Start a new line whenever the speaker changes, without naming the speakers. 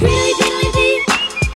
really